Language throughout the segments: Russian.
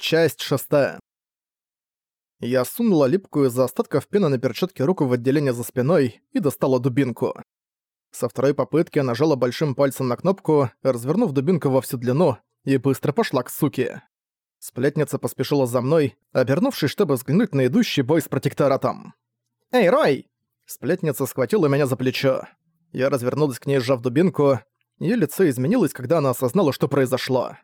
Часть шестая. Я сунула липкую из-за остатков пены на перчатке руку в отделение за спиной и достала дубинку. Со второй попытки я нажала большим пальцем на кнопку, развернув дубинку во всю длину, и быстро пошла к суке. Сплетница поспешила за мной, обернувшись, чтобы взглянуть на идущий бой с протекторатом. «Эй, Рой!» Сплетница схватила меня за плечо. Я развернулась к ней, сжав дубинку. Её лицо изменилось, когда она осознала, что произошло.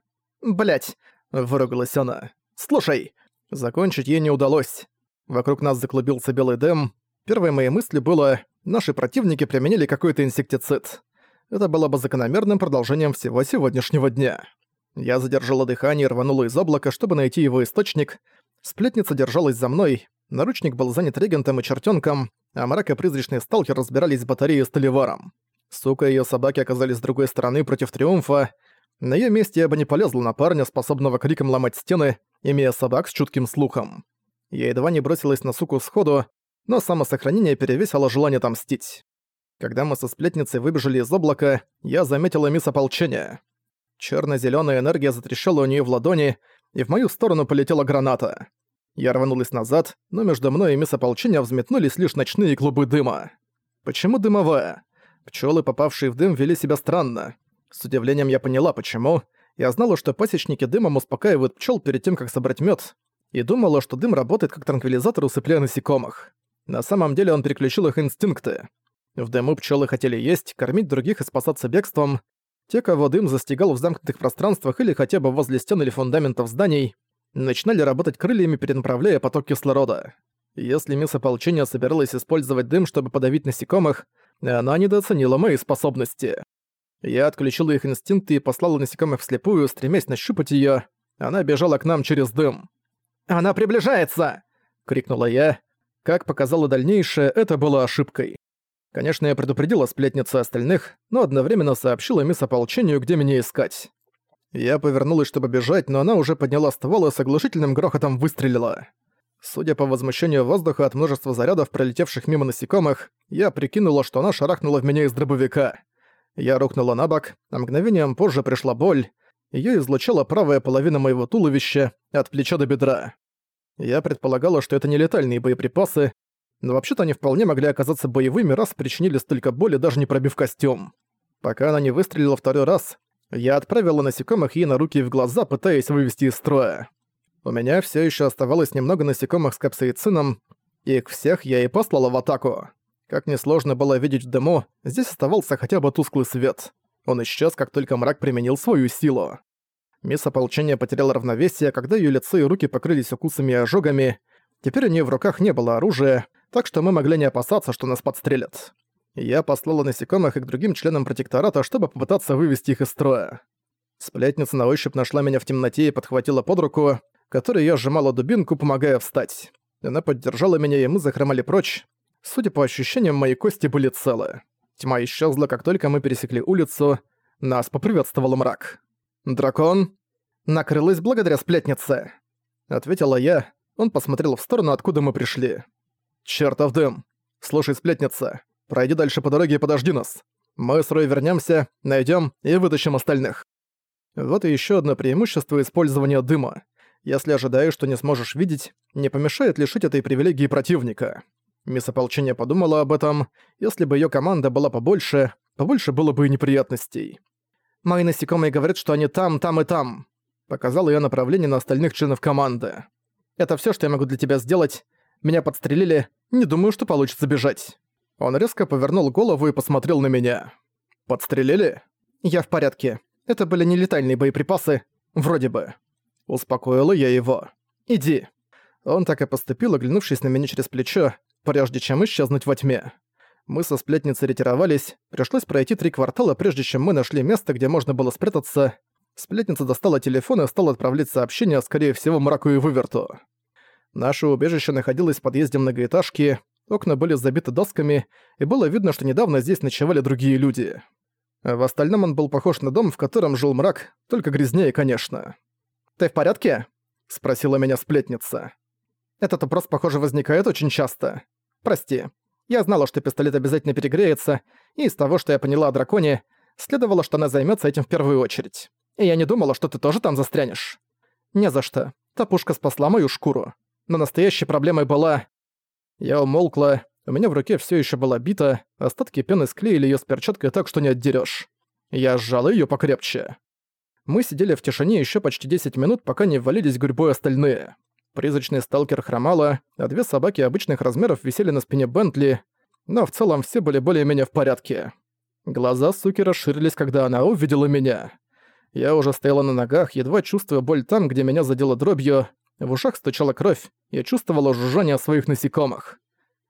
Блять, выругалась она. «Слушай!» Закончить ей не удалось. Вокруг нас заклубился белый дым. Первой моей мыслью было, наши противники применили какой-то инсектицид. Это было бы закономерным продолжением всего сегодняшнего дня. Я задержала дыхание и рванула из облака, чтобы найти его источник. Сплетница держалась за мной, наручник был занят регентом и чертенком, а мрак и призрачный сталкер разбирались с батареей с Толиваром. Сука и её собаки оказались с другой стороны против Триумфа, на её месте я бы не полезла на парня, способного криком ломать стены, имея собак с чутким слухом. Я едва не бросилась на суку сходу, но самосохранение перевесило желание отомстить. Когда мы со сплетницей выбежали из облака, я заметила мисс ополчения. Чёрно-зелёная энергия затрещала у неё в ладони, и в мою сторону полетела граната. Я рванулась назад, но между мной и мисс ополчения взметнулись лишь ночные клубы дыма. Почему дымовая? Пчёлы, попавшие в дым, вели себя странно. С удивлением я поняла, почему. Я знала, что пасечники дымом успокаивают пчел перед тем, как собрать мед, и думала, что дым работает как транквилизатор, усыпляя насекомых. На самом деле он переключил их инстинкты. В дыму пчелы хотели есть, кормить других и спасаться бегством. Те, кого дым застигал в замкнутых пространствах или хотя бы возле стен или фундаментов зданий, начинали работать крыльями, перенаправляя поток кислорода. Если мисс ополчения собиралась использовать дым, чтобы подавить насекомых, она недооценила мои способности. Я отключила их инстинкты и послала насекомых вслепую, стремясь нащупать её. Она бежала к нам через дым. «Она приближается!» — крикнула я. Как показало дальнейшее, это было ошибкой. Конечно, я предупредила сплетницу остальных, но одновременно сообщила мисс ополчению, где меня искать. Я повернулась, чтобы бежать, но она уже подняла ствол и с оглушительным грохотом выстрелила. Судя по возмущению воздуха от множества зарядов, пролетевших мимо насекомых, я прикинула, что она шарахнула в меня из дробовика. Я рухнула на бок, а мгновением позже пришла боль. Её излучала правая половина моего туловища, от плеча до бедра. Я предполагала, что это не летальные боеприпасы, но вообще-то они вполне могли оказаться боевыми, раз причинили столько боли, даже не пробив костюм. Пока она не выстрелила второй раз, я отправила насекомых ей на руки и в глаза, пытаясь вывести из строя. У меня все еще оставалось немного насекомых с капсаицином, и их всех я и послала в атаку. Как несложно было видеть в дыму, здесь оставался хотя бы тусклый свет. Он исчез, как только мрак применил свою силу. Мисс ополчения потеряла равновесие, когда ее лицо и руки покрылись укусами и ожогами. Теперь у нее в руках не было оружия, так что мы могли не опасаться, что нас подстрелят. Я послала насекомых и к другим членам протектората, чтобы попытаться вывести их из строя. Сплетница на ощупь нашла меня в темноте и подхватила под руку, которой я сжимала дубинку, помогая встать. Она поддержала меня, и мы захромали прочь, Судя по ощущениям, мои кости были целы. Тьма исчезла, как только мы пересекли улицу. Нас поприветствовал мрак. «Дракон?» «Накрылась благодаря сплетнице», — ответила я. Он посмотрел в сторону, откуда мы пришли. «Чёртов дым! Слушай, сплетница, пройди дальше по дороге и подожди нас. Мы с Рой вернёмся, найдём и вытащим остальных». Вот и ещё одно преимущество использования дыма. Если ожидаешь, что не сможешь видеть, не помешает лишить этой привилегии противника. Мисс Ополчения подумала об этом. Если бы её команда была побольше, побольше было бы и неприятностей. «Мои насекомые говорят, что они там, там и там», — показал её направление на остальных членов команды. «Это всё, что я могу для тебя сделать. Меня подстрелили, не думаю, что получится бежать». Он резко повернул голову и посмотрел на меня. «Подстрелили?» «Я в порядке. Это были нелетальные боеприпасы. Вроде бы». Успокоила я его. «Иди». Он так и поступил, оглянувшись на меня через плечо, прежде чем исчезнуть во тьме. Мы со сплетницей ретировались, пришлось пройти три квартала, прежде чем мы нашли место, где можно было спрятаться. Сплетница достала телефон и стала отправлять сообщения, скорее всего, мраку и выверту. Наше убежище находилось в подъезде многоэтажки, окна были забиты досками, и было видно, что недавно здесь ночевали другие люди. В остальном он был похож на дом, в котором жил мрак, только грязнее, конечно. «Ты в порядке?» — спросила меня сплетница. Этот вопрос, похоже, возникает очень часто. Прости. Я знала, что пистолет обязательно перегреется, и из того, что я поняла о драконе, следовало, что она займется этим в первую очередь. И я не думала, что ты тоже там застрянешь. Не за что. Та пушка спасла мою шкуру. Но настоящей проблемой была... Я умолкла, у меня в руке все еще была бита, остатки пены склеили ее с перчаткой так, что не отдерешь. Я сжала ее покрепче. Мы сидели в тишине еще почти 10 минут, пока не ввалились гурьбой остальные. Призрачный сталкер хромала, а две собаки обычных размеров висели на спине Бентли, но в целом все были более-менее в порядке. Глаза суки расширились, когда она увидела меня. Я уже стояла на ногах, едва чувствуя боль там, где меня задело дробью, в ушах стучала кровь, я чувствовала жужжание своих насекомых.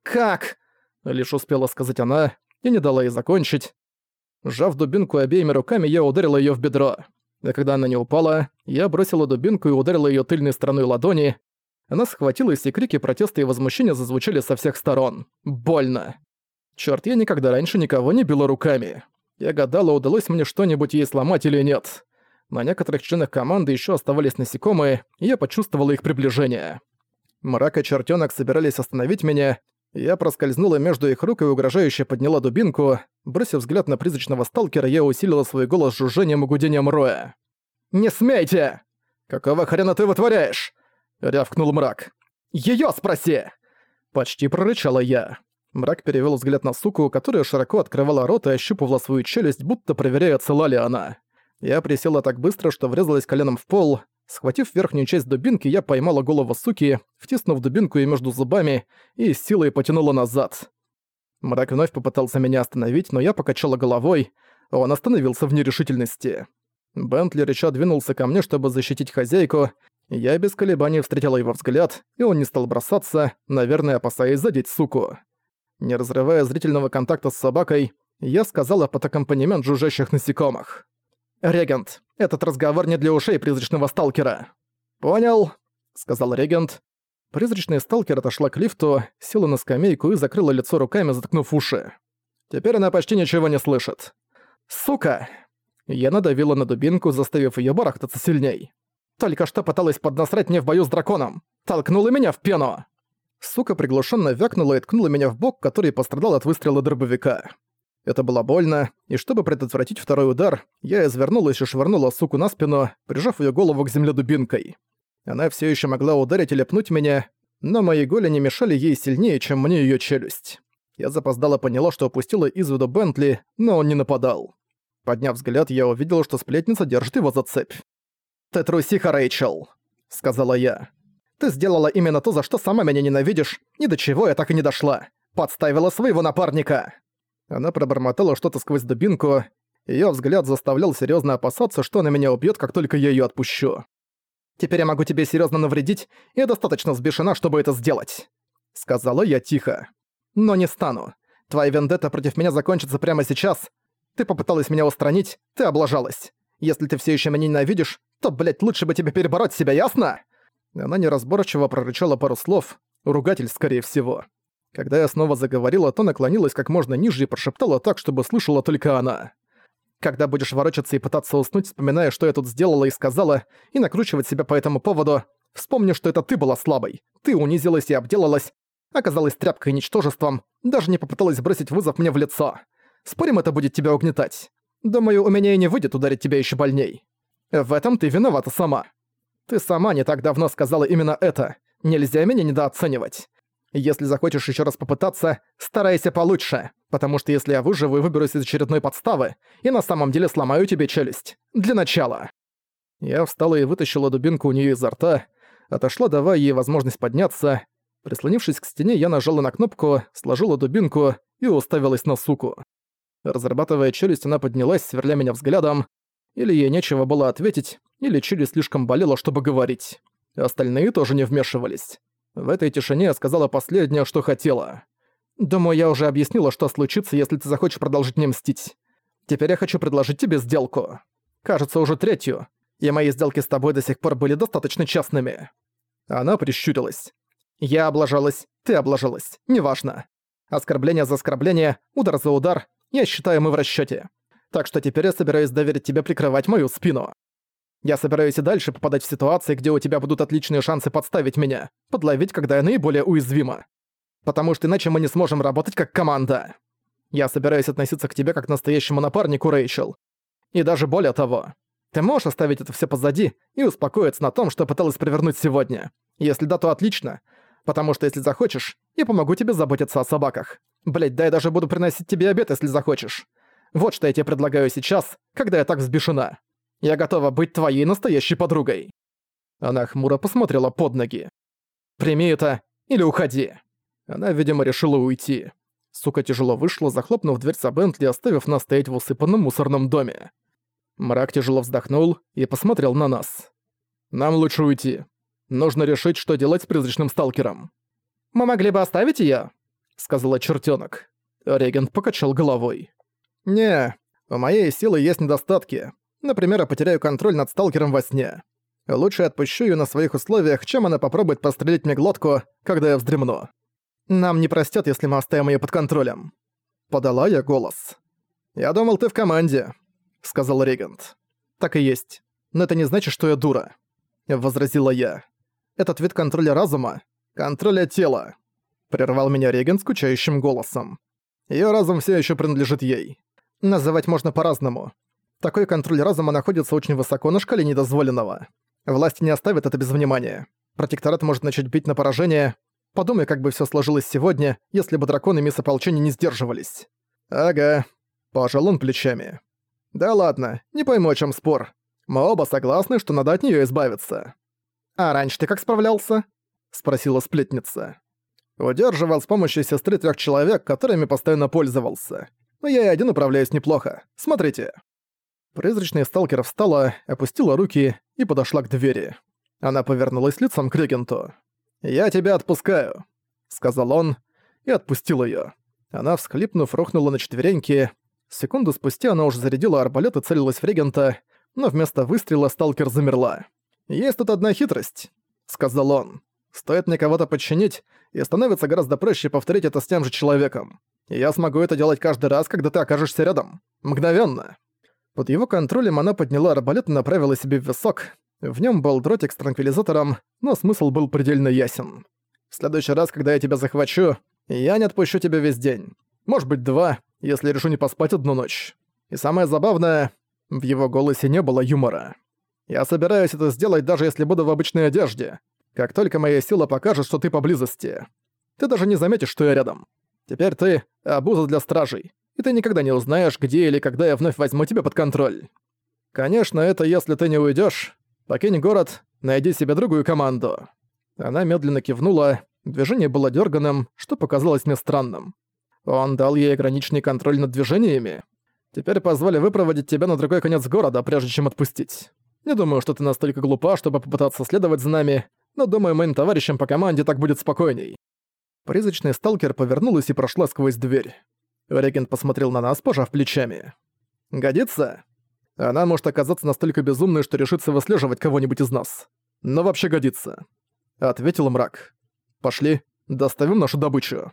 «Как?» — лишь успела сказать она, и не дала ей закончить. Сжав дубинку обеими руками, я ударила её в бедро. А когда она не упала, я бросила дубинку и ударила её тыльной стороной ладони. Она схватилась, и крики протеста и возмущения зазвучали со всех сторон. Больно. Чёрт, я никогда раньше никого не била руками. Я гадала, удалось мне что-нибудь ей сломать или нет. На некоторых членах команды ещё оставались насекомые, и я почувствовала их приближение. Мрак и чертёнок собирались остановить меня, я проскользнула между их рук и угрожающе подняла дубинку. Бросив взгляд на призрачного сталкера, я усилила свой голос жужжением и гудением роя. «Не смейте!» «Какого хрена ты вытворяешь?» — рявкнул мрак. «Её спроси!» Почти прорычала я. Мрак перевёл взгляд на суку, которая широко открывала рот и ощупывала свою челюсть, будто проверяя, цела ли она. Я присела так быстро, что врезалась коленом в пол. Схватив верхнюю часть дубинки, я поймала голову суки, втиснув дубинку ей между зубами и с силой потянула назад. Мрак вновь попытался меня остановить, но я покачала головой, он остановился в нерешительности. Бентли рыча двинулся ко мне, чтобы защитить хозяйку, я без колебаний встретила его взгляд, и он не стал бросаться, наверное, опасаясь задеть суку. Не разрывая зрительного контакта с собакой, я сказала под аккомпанемент жужжащих насекомых. «Регент, этот разговор не для ушей призрачного сталкера». «Понял», — сказал регент. Призрачный сталкер отошла к лифту, села на скамейку и закрыла лицо руками, заткнув уши. Теперь она почти ничего не слышит. «Сука!» Я надавила на дубинку, заставив её барахтаться сильней. «Только что пыталась поднасрать мне в бою с драконом! Толкнула меня в пену!» Сука приглушенно вякнула и ткнула меня в бок, который пострадал от выстрела дробовика. Это было больно, и чтобы предотвратить второй удар, я извернулась и швырнула суку на спину, прижав ее голову к земле дубинкой. Она все еще могла ударить или пнуть меня, но мои голени мешали ей сильнее, чем мне ее челюсть. Я запоздало поняла, что опустила из виду Бентли, но он не нападал. Подняв взгляд, я увидел, что сплетница держит его за цепь. «Ты трусиха, Рэйчел», — сказала я. «Ты сделала именно то, за что сама меня ненавидишь, и до чего я так и не дошла. Подставила своего напарника». Она пробормотала что-то сквозь дубинку. Её взгляд заставлял серьёзно опасаться, что она меня убьёт, как только я её отпущу. «Теперь я могу тебе серьёзно навредить, и я достаточно взбешена, чтобы это сделать», — сказала я тихо. «Но не стану. Твоя вендетта против меня закончится прямо сейчас. Ты попыталась меня устранить, ты облажалась. Если ты всё ещё меня ненавидишь, то, блядь, лучше бы тебе перебороть себя, ясно?» Она неразборчиво прорычала пару слов, ругатель, скорее всего. Когда я снова заговорила, то наклонилась как можно ниже и прошептала так, чтобы слышала только она. Когда будешь ворочаться и пытаться уснуть, вспоминая, что я тут сделала и сказала, и накручивать себя по этому поводу, вспомни, что это ты была слабой. Ты унизилась и обделалась, оказалась тряпкой и ничтожеством, даже не попыталась бросить вызов мне в лицо. Спорим, это будет тебя угнетать. Думаю, у меня и не выйдет ударить тебя еще больней. В этом ты виновата сама. Ты сама не так давно сказала именно это. Нельзя меня недооценивать. Если захочешь еще раз попытаться, старайся получше, потому что если я выживу и выберусь из очередной подставы, и на самом деле сломаю тебе челюсть. Для начала. Я встала и вытащила дубинку у нее изо рта, отошла, давая ей возможность подняться. Прислонившись к стене, я нажала на кнопку, сложила дубинку и уставилась на суку. Разрабатывая челюсть, она поднялась, сверля меня взглядом. Или ей нечего было ответить, или челюсть слишком болела, чтобы говорить. Остальные тоже не вмешивались. В этой тишине я сказала последнее, что хотела. Думаю, я уже объяснила, что случится, если ты захочешь продолжить мне мстить. Теперь я хочу предложить тебе сделку. Кажется, уже третью. И мои сделки с тобой до сих пор были достаточно честными. Она прищурилась. Я облажалась, ты облажалась, неважно. Оскорбление за оскорбление, удар за удар, я считаю, мы в расчёте. Так что теперь я собираюсь доверить тебе прикрывать мою спину. Я собираюсь и дальше попадать в ситуации, где у тебя будут отличные шансы подставить меня, подловить, когда я наиболее уязвима. Потому что иначе мы не сможем работать как команда. Я собираюсь относиться к тебе как к настоящему напарнику, Рэйчел. И даже более того. Ты можешь оставить это все позади и успокоиться на том, что пыталась провернуть сегодня. Если да, то отлично. Потому что если захочешь, я помогу тебе заботиться о собаках. Блять, да я даже буду приносить тебе обед, если захочешь. Вот что я тебе предлагаю сейчас, когда я так взбешена. Я готова быть твоей настоящей подругой». Она хмуро посмотрела под ноги. «Прими это или уходи». Она, видимо, решила уйти. Сука тяжело вышла, захлопнув дверь за Бентли, оставив нас стоять в усыпанном мусорном доме. Мрак тяжело вздохнул и посмотрел на нас. «Нам лучше уйти. Нужно решить, что делать с призрачным сталкером». «Мы могли бы оставить её?» — сказала чертёнок. Регент покачал головой. «Не, у моей силы есть недостатки. Например, я потеряю контроль над сталкером во сне. Лучше отпущу её на своих условиях, чем она попробует прострелить мне глотку, когда я вздремну. Нам не простят, если мы оставим её под контролем». Подала я голос. «Я думал, ты в команде», — сказал Регент. «Так и есть. Но это не значит, что я дура», — возразила я. «Этот вид контроля разума — контроля тела», — прервал меня Регент скучающим голосом. Её разум всё ещё принадлежит ей. Называть можно по-разному. Такой контроль разума находится очень высоко на шкале недозволенного. Власти не оставят это без внимания. Протекторат может начать бить на поражение. Подумай, как бы всё сложилось сегодня, если бы драконы мисс ополчения не сдерживались. Ага. Пожал он плечами. Да ладно, не пойму, о чём спор. Мы оба согласны, что надо от неё избавиться. А раньше ты как справлялся? Спросила сплетница. Удерживал с помощью сестры трёх человек, которыми постоянно пользовался но я и один управляюсь неплохо. Смотрите». Призрачный сталкер встала, опустила руки и подошла к двери. Она повернулась лицом к регенту. «Я тебя отпускаю», — сказал он, и отпустил её. Она, всхлипнув, рухнула на четвереньки. Секунду спустя она уже зарядила арбалет и целилась в регента, но вместо выстрела сталкер замерла. «Есть тут одна хитрость», — сказал он. «Стоит мне кого-то подчинить, и становится гораздо проще повторить это с тем же человеком я смогу это делать каждый раз, когда ты окажешься рядом. Мгновенно. Под его контролем она подняла арбалет и направила себе в висок. В нем был дротик с транквилизатором, но смысл был предельно ясен. В следующий раз, когда я тебя захвачу, я не отпущу тебя весь день. Может быть, два, если решу не поспать одну ночь. И самое забавное, в его голосе не было юмора. Я собираюсь это сделать, даже если буду в обычной одежде. Как только моя сила покажет, что ты поблизости. Ты даже не заметишь, что я рядом. Теперь ты — обуза для стражей, и ты никогда не узнаешь, где или когда я вновь возьму тебя под контроль. Конечно, это если ты не уйдешь. Покинь город, найди себе другую команду». Она медленно кивнула, движение было дерганым, что показалось мне странным. Он дал ей ограниченный контроль над движениями. Теперь позвали выпроводить тебя на другой конец города, прежде чем отпустить. Не думаю, что ты настолько глупа, чтобы попытаться следовать за нами, но думаю, моим товарищам по команде так будет спокойней. Призрачный сталкер повернулась и прошла сквозь дверь. Регент посмотрел на нас, пожав плечами. «Годится? Она может оказаться настолько безумной, что решится выслеживать кого-нибудь из нас. Но вообще годится», — ответил мрак. «Пошли, доставим нашу добычу».